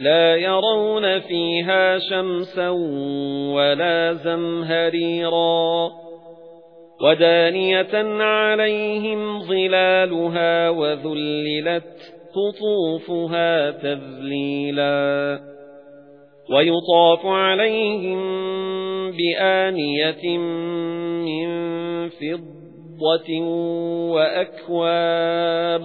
لا يرون فيها شمسا ولا زمهريرا ودانية عليهم ظلالها وذللت قطوفها تذليلا ويطاف عليهم بآنية من فضة وأكواب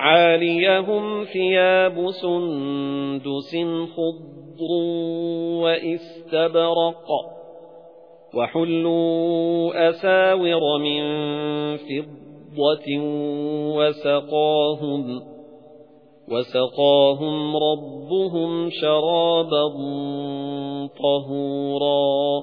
عاليهم ثياب سندس خضر وإستبرق وحلوا أساور من فضة وسقاهم وسقاهم ربهم شرابا طهورا